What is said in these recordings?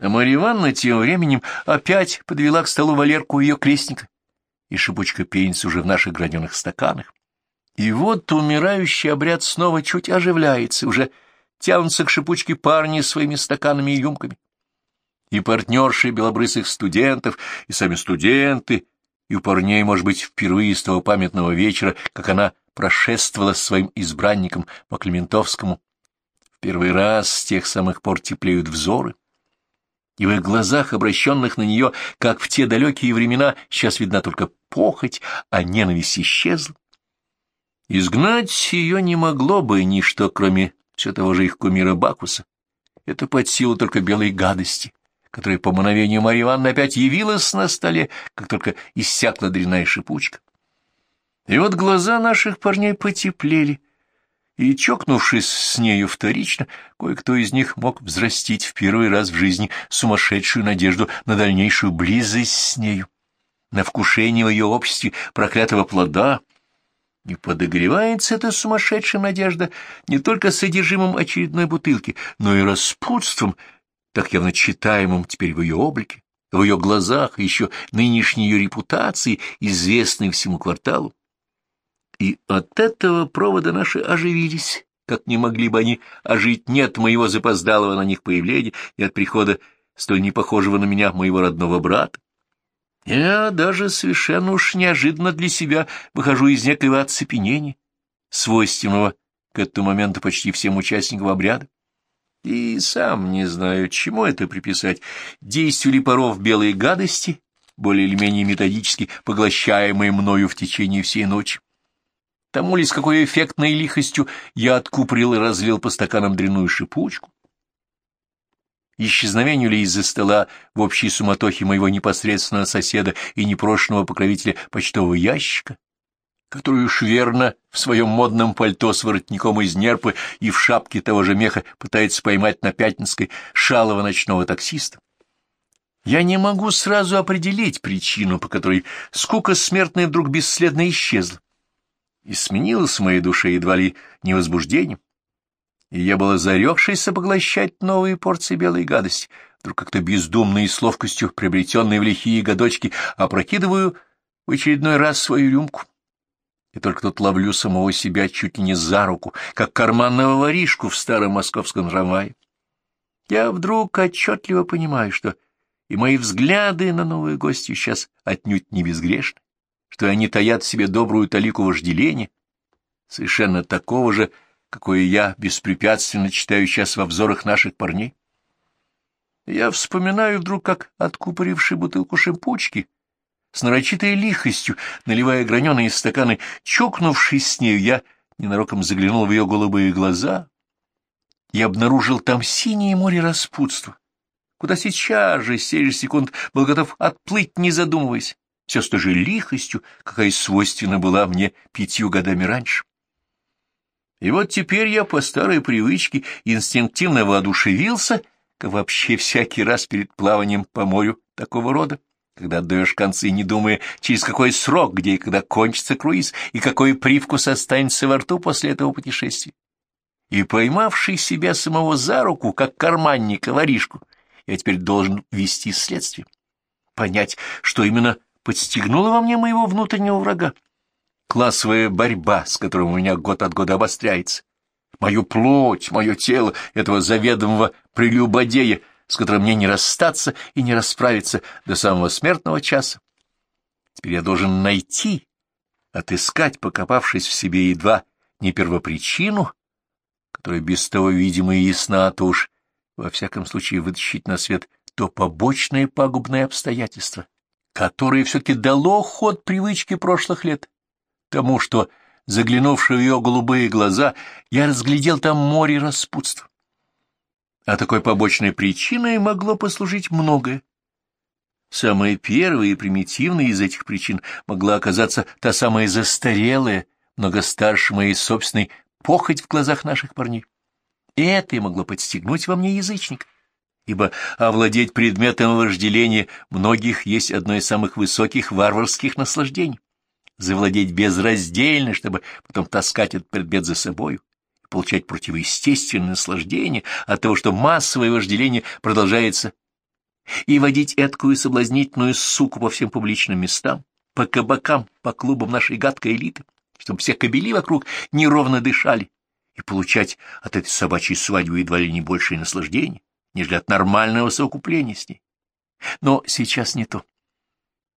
А Марья Ивановна тем временем опять подвела к столу Валерку ее крестника, и шипучка пенится уже в наших граненых стаканах. И вот умирающий обряд снова чуть оживляется, уже тянутся к шипучке парни своими стаканами и юмками. И партнерши белобрысых студентов, и сами студенты, и у парней, может быть, впервые с того памятного вечера, как она прошествовала с своим избранником по Клементовскому. В первый раз с тех самых пор теплеют взоры, и в их глазах, обращенных на нее, как в те далекие времена, сейчас видна только похоть, а ненависть исчезла. Изгнать ее не могло бы ничто, кроме все того же их кумира Бакуса. Это под силу только белой гадости, которая по мановению Марьи Ивановны опять явилась на столе, как только иссякла дрянная шипучка. И вот глаза наших парней потеплели, и, чокнувшись с нею вторично, кое-кто из них мог взрастить в первый раз в жизни сумасшедшую надежду на дальнейшую близость с нею, на вкушение в ее обществе проклятого плода. И подогревается эта сумасшедшая надежда не только содержимым очередной бутылки, но и распутством, так явно читаемым теперь в ее облике, в ее глазах, еще нынешней ее репутации, известной всему кварталу. И от этого провода наши оживились, как не могли бы они ожить нет моего запоздалого на них появления и от прихода столь непохожего на меня моего родного брата. Я даже совершенно уж неожиданно для себя выхожу из некоего оцепенения, свойственного к этому моменту почти всем участникам обряда. И сам не знаю, чему это приписать, действию ли паров белой гадости, более или менее методически поглощаемые мною в течение всей ночи, Тому ли с какой эффектной лихостью я откуприл и разлил по стаканам дряную шипучку? Исчезновению ли из-за стола в общей суматохе моего непосредственного соседа и непрошенного покровителя почтового ящика, который уж верно в своем модном пальто с воротником из нерпы и в шапке того же меха пытается поймать на Пятницкой шалого ночного таксиста? Я не могу сразу определить причину, по которой скука смертная вдруг бесследно исчезла и сменилось в моей душе едва ли не возбуждением. И я была зарекшейся поглощать новые порции белой гадости, вдруг как-то бездумно и с ловкостью, приобретенной в лихие годочки, опрокидываю в очередной раз свою рюмку. И только тут ловлю самого себя чуть ли не за руку, как карманного воришку в старом московском трамвае. Я вдруг отчетливо понимаю, что и мои взгляды на новые гости сейчас отнюдь не безгрешны что они таят в себе добрую талику вожделения, совершенно такого же, какое я беспрепятственно читаю сейчас во взорах наших парней. Я вспоминаю вдруг, как, откупоривший бутылку шипучки, с нарочитой лихостью, наливая граненые стаканы, чокнувшись с нею, я ненароком заглянул в ее голубые глаза и обнаружил там синее море распутства, куда сейчас же, сей же секунд, был готов отплыть, не задумываясь все с той же лихостью, какая свойственна была мне пятью годами раньше. И вот теперь я по старой привычке инстинктивно воодушевился, как вообще всякий раз перед плаванием по морю такого рода, когда отдаешь концы, не думая, через какой срок, где и когда кончится круиз, и какой привкус останется во рту после этого путешествия. И поймавший себя самого за руку, как карманника воришку, я теперь должен вести следствие, понять, что именно подстегнула во мне моего внутреннего врага. Классовая борьба, с которой у меня год от года обостряется. Мою плоть, мое тело, этого заведомого прелюбодея, с которым мне не расстаться и не расправиться до самого смертного часа. Теперь я должен найти, отыскать, покопавшись в себе едва не первопричину, которая без того, видимо, и ясна, а то уж, во всяком случае, вытащить на свет то побочное пагубное обстоятельство, которое все-таки дало ход привычке прошлых лет. Тому, что, заглянувши в ее голубые глаза, я разглядел там море распутства. А такой побочной причиной могло послужить многое. Самая первая и примитивная из этих причин могла оказаться та самая застарелая, много старше моей собственной похоть в глазах наших парней. И это и могло подстегнуть во мне язычника ибо овладеть предметом вожделения многих есть одно из самых высоких варварских наслаждений. Завладеть безраздельно, чтобы потом таскать этот предмет за собою, получать противоестественное наслаждение от того, что массовое вожделение продолжается и водить эткую соблазнительную суку по всем публичным местам, по кабакам, по клубам нашей гадкой элиты, чтобы все кобели вокруг неровно дышали, и получать от этой собачьей свадьбы едва ли не большее наслаждение, нежели от нормального совокупления с ней. Но сейчас не то.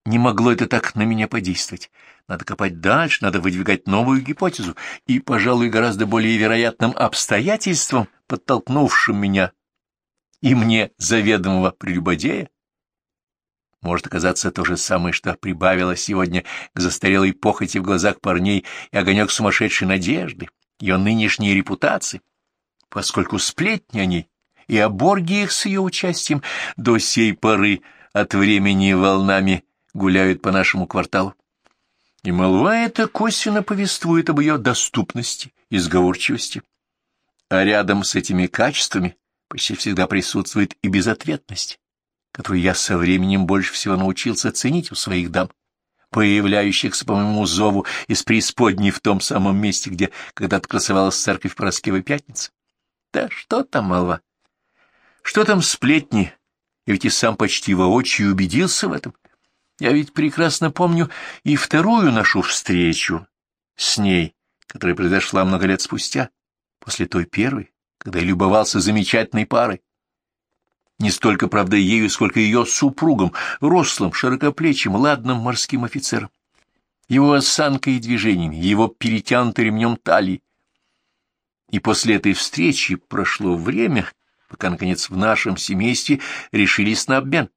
Не могло это так на меня подействовать. Надо копать дальше, надо выдвигать новую гипотезу, и, пожалуй, гораздо более вероятным обстоятельством, подтолкнувшим меня и мне заведомого прелюбодея, может оказаться то же самое, что прибавило сегодня к застарелой похоти в глазах парней и огонек сумасшедшей надежды, ее нынешней репутации, поскольку сплетни о ней и о боргиях с ее участием до сей поры от времени волнами гуляют по нашему кварталу. И молва эта косвенно повествует об ее доступности и сговорчивости. А рядом с этими качествами почти всегда присутствует и безответность, которую я со временем больше всего научился ценить у своих дам, появляющихся по моему зову из преисподней в том самом месте, где когда-то красовалась церковь Пороскевой Пятницы. Да что там, молва? Что там сплетни? Я ведь и сам почти воочию убедился в этом. Я ведь прекрасно помню и вторую нашу встречу с ней, которая произошла много лет спустя, после той первой, когда я любовался замечательной парой. Не столько, правда, ею, сколько ее супругом, рослым, широкоплечим, ладным морским офицером. Его осанкой и движениями, его перетянутой ремнем талии. И после этой встречи прошло время, пока, наконец, в нашем семействе решились на обмен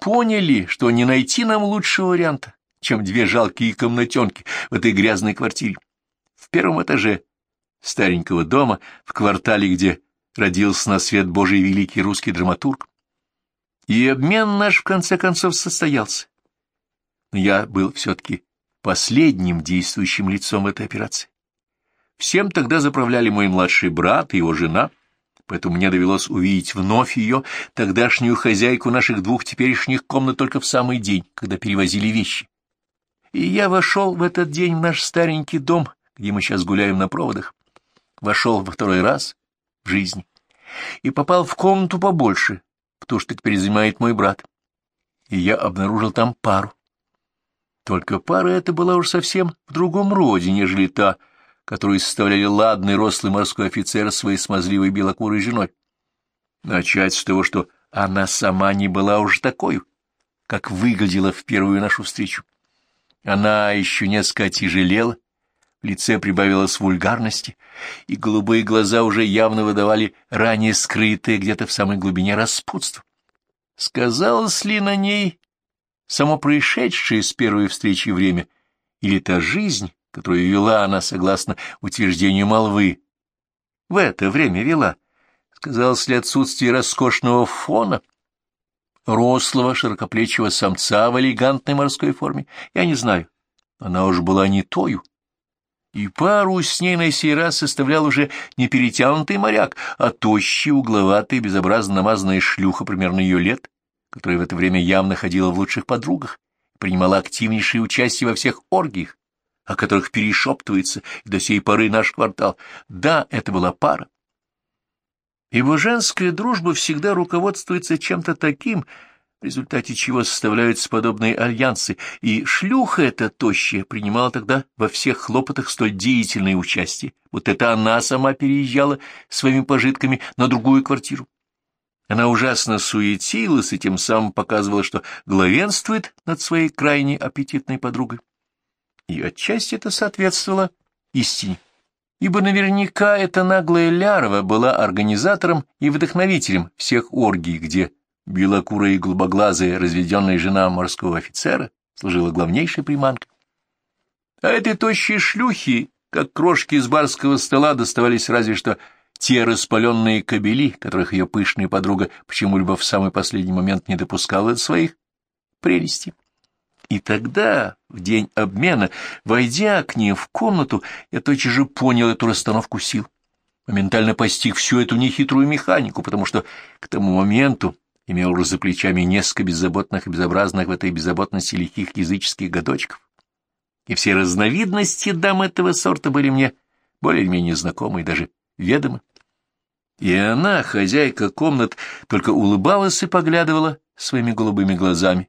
поняли, что не найти нам лучшего варианта, чем две жалкие комнатенки в этой грязной квартире. В первом этаже старенького дома, в квартале, где родился на свет Божий великий русский драматург. И обмен наш в конце концов состоялся. Но я был все-таки последним действующим лицом этой операции. Всем тогда заправляли мой младший брат и его жена — поэтому мне довелось увидеть вновь ее, тогдашнюю хозяйку наших двух теперешних комнат только в самый день, когда перевозили вещи. И я вошел в этот день в наш старенький дом, где мы сейчас гуляем на проводах. Вошел во второй раз в жизни и попал в комнату побольше, потому что теперь занимает мой брат. И я обнаружил там пару. Только пара эта была уж совсем в другом роде, нежели та, которую составляли ладный рослый морской офицер своей смазливой белокурой женой. Начать с того, что она сама не была уж такой, как выглядела в первую нашу встречу. Она еще несколько отяжелела, в лице прибавилось вульгарности, и голубые глаза уже явно выдавали ранее скрытое где-то в самой глубине распутство. Сказалось ли на ней само происшедшее с первой встречи время, или та жизнь, которую вела она согласно утверждению молвы. В это время вела. Сказалось ли отсутствие роскошного фона, рослого, широкоплечего самца в элегантной морской форме, я не знаю. Она уж была не тою. И пару с ней на сей раз составлял уже не перетянутый моряк, а тощий, угловатый, безобразно намазанная шлюха примерно ее лет, которая в это время явно ходила в лучших подругах, принимала активнейшее участие во всех оргиях, о которых перешептывается до сей поры наш квартал. Да, это была пара. Ибо женская дружба всегда руководствуется чем-то таким, в результате чего составляются подобные альянсы, и шлюха эта тощая принимала тогда во всех хлопотах столь деятельное участие, вот это она сама переезжала своими пожитками на другую квартиру. Она ужасно суетилась и тем самым показывала, что главенствует над своей крайне аппетитной подругой и отчасти это соответствовало истине, ибо наверняка эта наглая Лярова была организатором и вдохновителем всех оргий, где белокурая и голубоглазая разведенная жена морского офицера служила главнейшей приманкой. А этой тощей шлюхи, как крошки из барского стола, доставались разве что те распаленные кобели, которых ее пышная подруга почему-либо в самый последний момент не допускала до своих прелестей. И тогда, в день обмена, войдя к ним в комнату, я тотчас же понял эту расстановку сил. Моментально постиг всю эту нехитрую механику, потому что к тому моменту имел уже за плечами несколько беззаботных и безобразных в этой беззаботности лихих языческих годочков. И все разновидности дам этого сорта были мне более-менее знакомы и даже ведомы. И она, хозяйка комнат, только улыбалась и поглядывала своими голубыми глазами.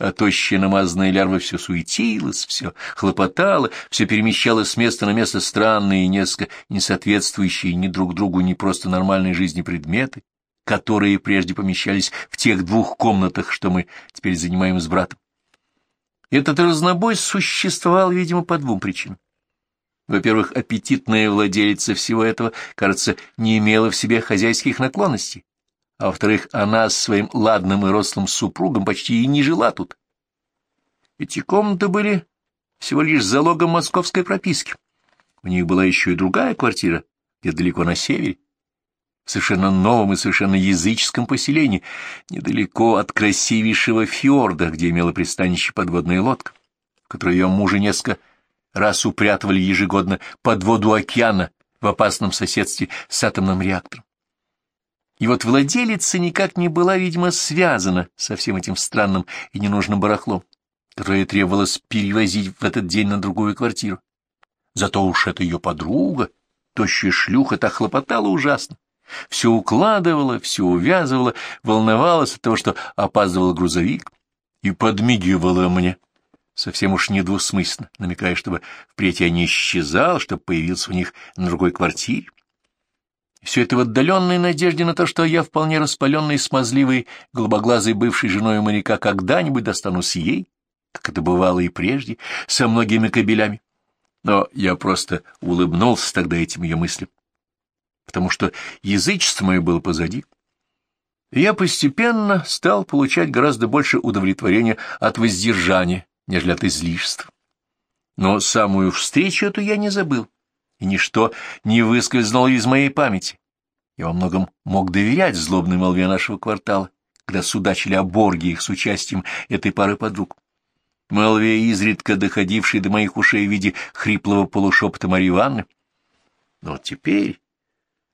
А тощая намазанная лярва все суетилась, все хлопотала, все перемещалось с места на место странные и несколько несоответствующие ни друг другу, ни просто нормальной жизни предметы, которые прежде помещались в тех двух комнатах, что мы теперь занимаем с братом. Этот разнобой существовал, видимо, по двум причинам. Во-первых, аппетитная владелица всего этого, кажется, не имела в себе хозяйских наклонностей, а во-вторых, она с своим ладным и рослым супругом почти и не жила тут. Эти комнаты были всего лишь залогом московской прописки. У них была еще и другая квартира, где далеко на севере, в совершенно новом и совершенно языческом поселении, недалеко от красивейшего фьорда, где имела пристанище подводная лодка, в которой ее мужа несколько раз упрятывали ежегодно под воду океана в опасном соседстве с атомным реактором. И вот владелица никак не была, видимо, связана со всем этим странным и ненужным барахлом, которое требовалось перевозить в этот день на другую квартиру. Зато уж это ее подруга, тощая шлюха, так хлопотала ужасно. Все укладывала, все увязывала, волновалась от того, что опаздывал грузовик, и подмигивала мне совсем уж недвусмысленно, намекая, чтобы впредь я не исчезал, чтобы появился у них на другой квартире. Все это в отдаленной надежде на то, что я, вполне распаленный, смазливый, голубоглазый бывшей женой моряка, когда-нибудь достанусь ей, как это бывало и прежде, со многими кабелями. Но я просто улыбнулся тогда этим ее мыслям, потому что язычество мое было позади. Я постепенно стал получать гораздо больше удовлетворения от воздержания, нежели от излишеств. Но самую встречу эту я не забыл, и ничто не выскользнуло из моей памяти. Я во многом мог доверять злобной молве нашего квартала, когда судачили о Борге их с участием этой пары подруг. Молве, изредка доходившей до моих ушей в виде хриплого полушепота Марьи Ивановны. Но теперь,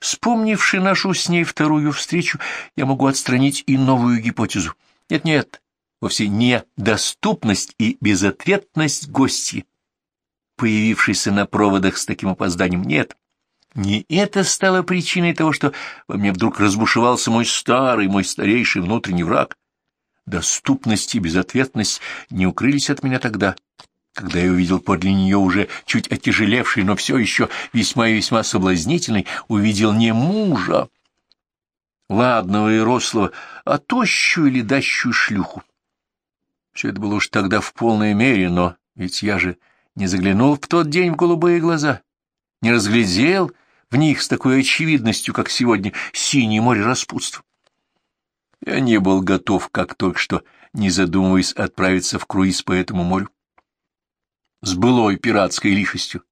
вспомнивши нашу с ней вторую встречу, я могу отстранить и новую гипотезу. Нет-нет, вовсе не доступность и безответность гостей, появившейся на проводах с таким опозданием, нет. Не это стало причиной того, что во мне вдруг разбушевался мой старый, мой старейший внутренний враг. Доступность и безответность не укрылись от меня тогда, когда я увидел подле нее уже чуть отяжелевший, но все еще весьма и весьма соблазнительный, увидел не мужа, ладного и рослого, а тощую или дащую шлюху. Все это было уж тогда в полной мере, но ведь я же не заглянул в тот день в голубые глаза, не разглядел в них с такой очевидностью, как сегодня, синее море распутства. Я не был готов, как только что, не задумываясь, отправиться в круиз по этому морю. С былой пиратской лихостью.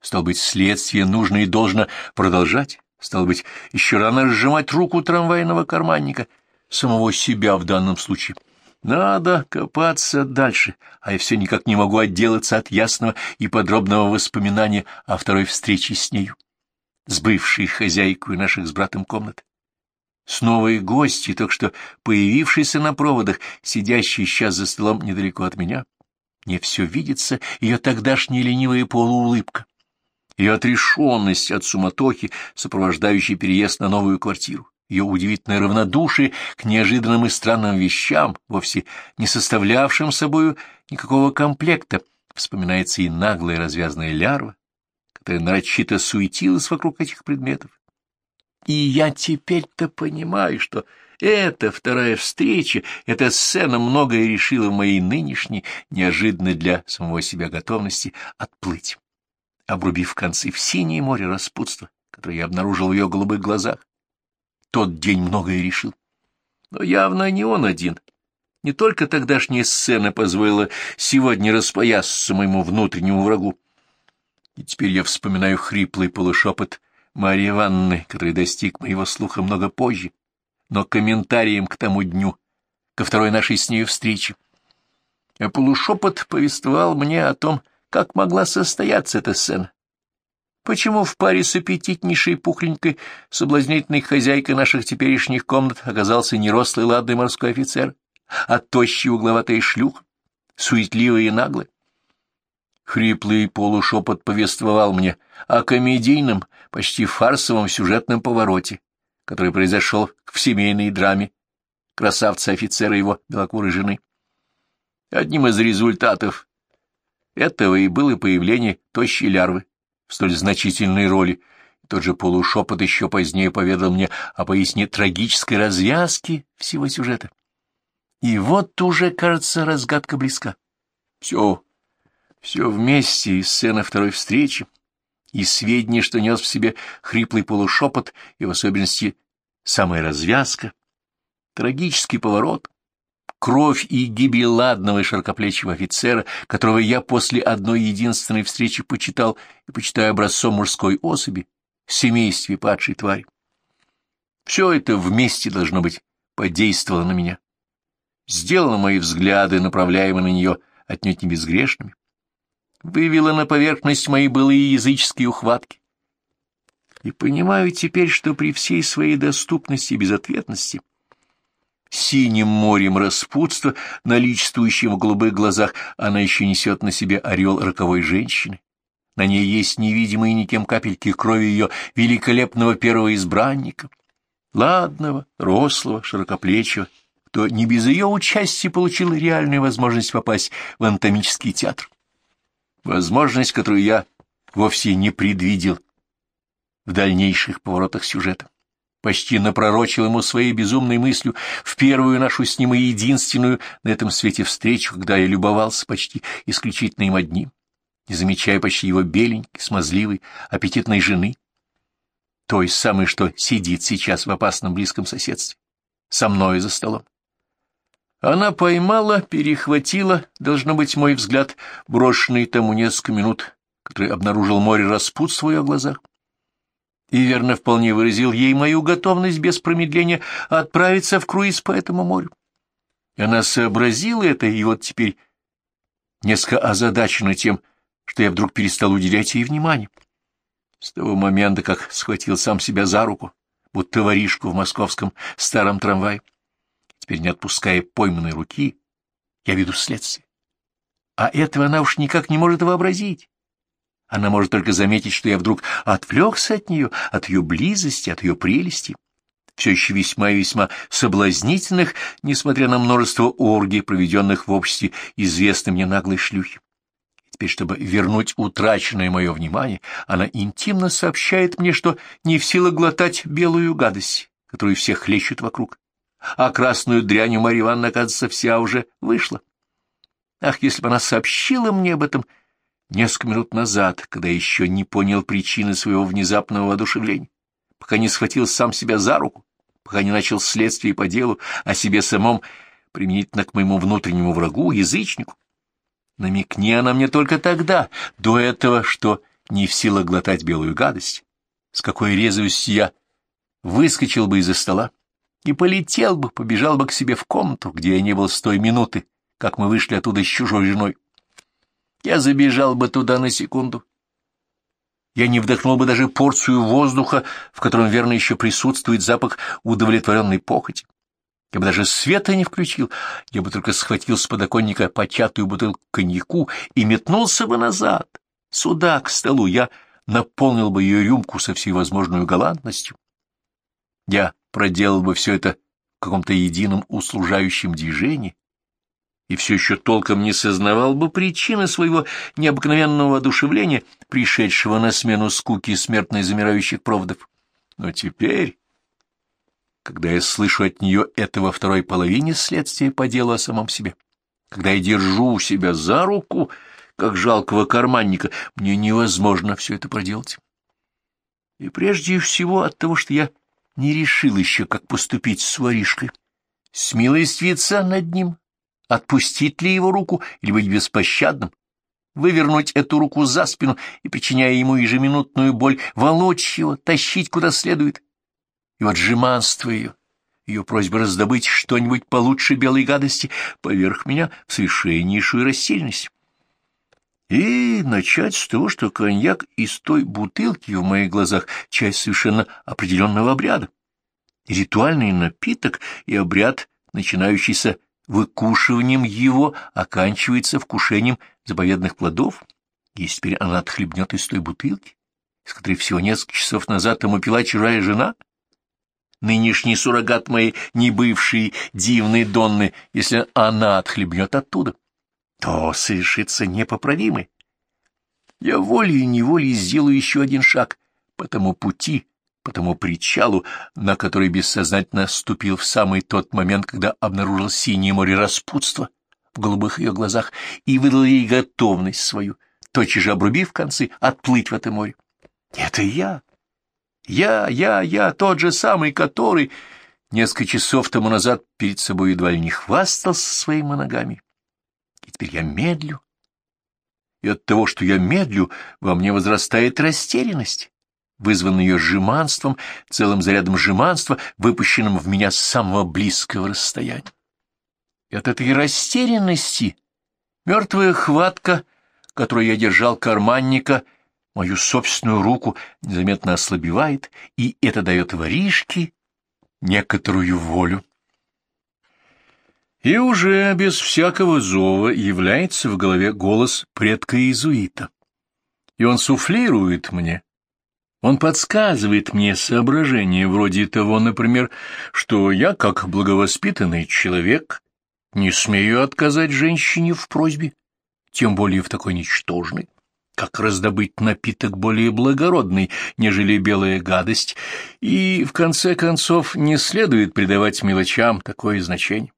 Стал быть, следствие нужно и должно продолжать. Стал быть, еще рано сжимать руку трамвайного карманника, самого себя в данном случае. Надо копаться дальше, а я все никак не могу отделаться от ясного и подробного воспоминания о второй встрече с нею, с бывшей хозяйкой наших с братом комнат. С новой гости, только что появившейся на проводах, сидящей сейчас за столом недалеко от меня. Мне все видится ее тогдашняя ленивая полуулыбка, ее отрешенность от суматохи, сопровождающей переезд на новую квартиру ее удивительное равнодушие к неожиданным и странным вещам, вовсе не составлявшим собою никакого комплекта, вспоминается и наглая развязная лярва, которая нарочито суетилась вокруг этих предметов. И я теперь-то понимаю, что эта вторая встреча, эта сцена многое решила в моей нынешней, неожиданной для самого себя готовности отплыть, обрубив концы в синее море распутства, которое я обнаружил в ее голубых глазах тот день многое решил. Но явно не он один. Не только тогдашняя сцена позволила сегодня распоясаться моему внутреннему врагу. И теперь я вспоминаю хриплый полушепот Марьи Ивановны, который достиг моего слуха много позже, но комментарием к тому дню, ко второй нашей с нею встрече. А полушепот повествовал мне о том, как могла состояться эта сцена, Почему в паре с аппетитнейшей пухленькой соблазнительной хозяйкой наших теперешних комнат оказался не рослый ладный морской офицер, а тощий угловатый шлюх, суетливый и наглый? Хриплый полушепот повествовал мне о комедийном, почти фарсовом сюжетном повороте, который произошел в семейной драме красавца-офицера его белокурой жены. Одним из результатов этого и было появление тощей лярвы в столь значительной роли. Тот же полушепот еще позднее поведал мне о поясне трагической развязки всего сюжета. И вот уже, кажется, разгадка близка. Все, все вместе, и сцена второй встречи, и сведения, что нес в себе хриплый полушепот, и в особенности самая развязка, трагический поворот, кровь и гибель ладного и широкоплечего офицера, которого я после одной единственной встречи почитал и почитаю образцом мужской особи, семействе падшей твари. Все это вместе, должно быть, подействовало на меня. Сделало мои взгляды, направляемые на нее, отнюдь не безгрешными. Вывело на поверхность мои былые языческие ухватки. И понимаю теперь, что при всей своей доступности и безответности — синим морем распутства, наличествующим в голубых глазах, она еще несет на себе орел роковой женщины. На ней есть невидимые никем капельки крови ее великолепного первого избранника, ладного, рослого, широкоплечего, кто не без ее участия получил реальную возможность попасть в анатомический театр. Возможность, которую я вовсе не предвидел в дальнейших поворотах сюжета почти напророчил ему своей безумной мыслью в первую нашу с ним и единственную на этом свете встречу, когда я любовался почти исключительно им одним, не замечая почти его беленькой, смазливой, аппетитной жены, той самой, что сидит сейчас в опасном близком соседстве, со мной за столом. Она поймала, перехватила, должно быть, мой взгляд, брошенный тому несколько минут, который обнаружил море распутства в ее глазах и верно вполне выразил ей мою готовность без промедления отправиться в круиз по этому морю. Она сообразила это, и вот теперь несколько озадачена тем, что я вдруг перестал уделять ей внимание. С того момента, как схватил сам себя за руку, будто воришку в московском старом трамвае, теперь не отпуская пойманной руки, я веду следствие. А этого она уж никак не может вообразить. Она может только заметить, что я вдруг отвлекся от нее, от ее близости, от ее прелести, все еще весьма и весьма соблазнительных, несмотря на множество оргий, проведенных в обществе известной мне наглой шлюхи. Теперь, чтобы вернуть утраченное мое внимание, она интимно сообщает мне, что не в силах глотать белую гадость, которую все хлещут вокруг, а красную дрянь у Марьи Ивановны, вся уже вышла. Ах, если бы она сообщила мне об этом несколько минут назад, когда еще не понял причины своего внезапного воодушевления, пока не схватил сам себя за руку, пока не начал следствие по делу о себе самом, применительно к моему внутреннему врагу, язычнику. Намекни она мне только тогда, до этого, что не в силах глотать белую гадость, с какой резвостью я выскочил бы из-за стола и полетел бы, побежал бы к себе в комнату, где я не был с той минуты, как мы вышли оттуда с чужой женой. Я забежал бы туда на секунду. Я не вдохнул бы даже порцию воздуха, в котором, верно, еще присутствует запах удовлетворенной похоти. Я бы даже света не включил, я бы только схватил с подоконника початую бутылку коньяку и метнулся бы назад, сюда, к столу. Я наполнил бы ее рюмку со всей возможной галантностью. Я проделал бы все это в каком-то едином услужающем движении, и все еще толком не сознавал бы причины своего необыкновенного одушевления, пришедшего на смену скуки смертной замирающих проводов. Но теперь, когда я слышу от нее это во второй половине следствия по делу о самом себе, когда я держу себя за руку, как жалкого карманника, мне невозможно все это проделать. И прежде всего от того, что я не решил еще, как поступить с воришкой, смилостивиться над ним, Отпустить ли его руку или быть беспощадным? Вывернуть эту руку за спину и, причиняя ему ежеминутную боль, волочь его, тащить куда следует? И вот жеманство ее, ее просьба раздобыть что-нибудь получше белой гадости поверх меня в совершеннейшую рассеянность. И начать с того, что коньяк из той бутылки в моих глазах — часть совершенно определенного обряда. ритуальный напиток и обряд, начинающийся выкушиванием его оканчивается вкушением заповедных плодов, если теперь она отхлебнет из той бутылки, из которой всего несколько часов назад тому пила чужая жена? нынешний суррогат моей небывшей дивной Донны, если она отхлебнет оттуда, то совершится непоправимый. Я волей-неволей сделаю еще один шаг по тому пути, по тому причалу, на который бессознательно ступил в самый тот момент, когда обнаружил синее море распутства в голубых ее глазах и выдал ей готовность свою, тотчас же обрубив концы, отплыть в это море. Это я. Я, я, я, тот же самый, который несколько часов тому назад перед собой едва ли не хвастался своими ногами. И теперь я медлю. И от того, что я медлю, во мне возрастает растерянность, вызванная ее жеманством, целым зарядом жеманства, выпущенным в меня с самого близкого расстояния. И от этой растерянности мертвая хватка, которую я держал карманника, мою собственную руку незаметно ослабевает, и это дает воришке некоторую волю. И уже без всякого зова является в голове голос предка-иезуита. И он суфлирует мне, он подсказывает мне соображения вроде того, например, что я, как благовоспитанный человек, не смею отказать женщине в просьбе, тем более в такой ничтожной, как раздобыть напиток более благородный, нежели белая гадость, и, в конце концов, не следует придавать мелочам такое значение.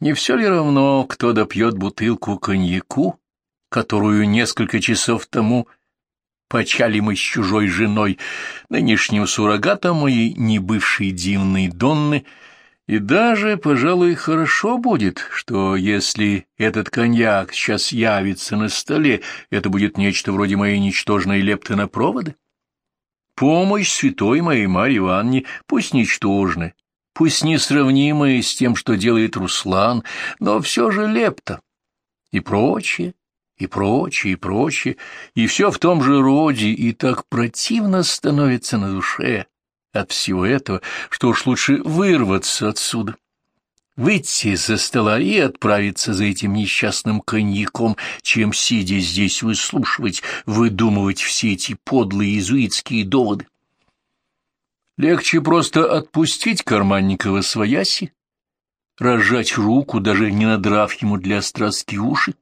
Не все ли равно, кто допьет бутылку коньяку, которую несколько часов тому почали мы с чужой женой, нынешним суррогатом моей небывшей дивной Донны, и даже, пожалуй, хорошо будет, что если этот коньяк сейчас явится на столе, это будет нечто вроде моей ничтожной лепты на проводы. Помощь святой моей Марье Ивановне пусть ничтожная, пусть несравнимая с тем, что делает Руслан, но все же лепта и прочее, и прочее, и прочее, и все в том же роде, и так противно становится на душе от всего этого, что уж лучше вырваться отсюда, выйти из-за стола и отправиться за этим несчастным коньяком, чем, сидя здесь, выслушивать, выдумывать все эти подлые иезуитские доводы. Легче просто отпустить Карманникова свояси, разжать руку, даже не надрав ему для страстки уши,